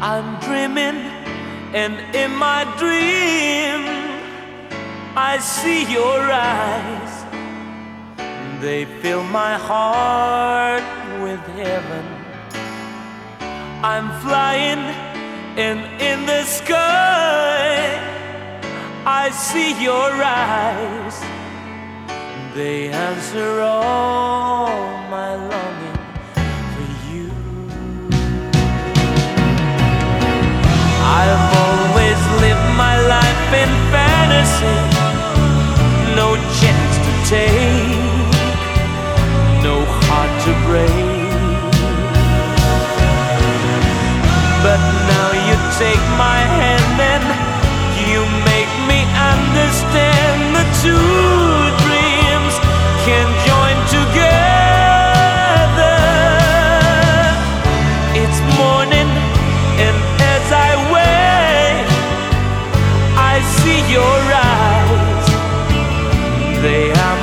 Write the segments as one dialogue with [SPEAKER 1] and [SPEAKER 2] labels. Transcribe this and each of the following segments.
[SPEAKER 1] I'm dreaming, and in my dream, I see your eyes. They fill my heart with heaven. I'm flying, and in the sky, I see your eyes. They answer all fantasy,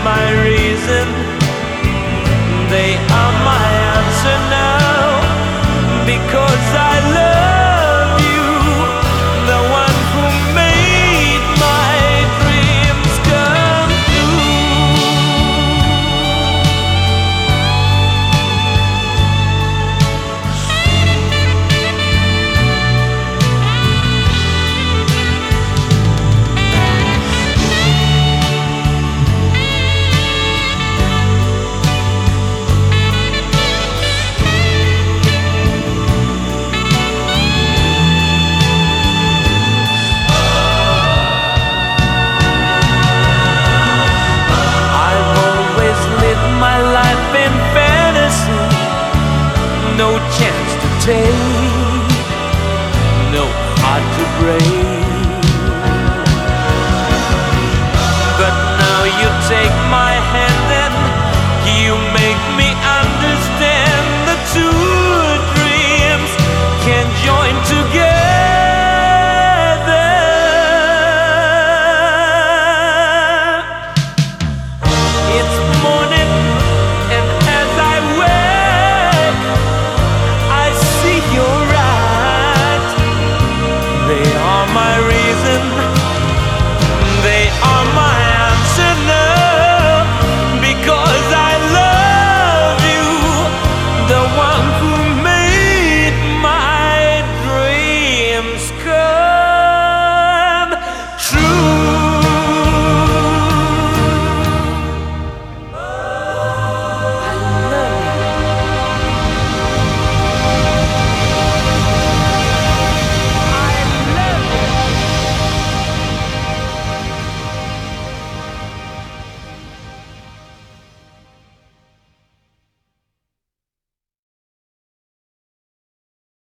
[SPEAKER 1] my reason, take, no heart to break.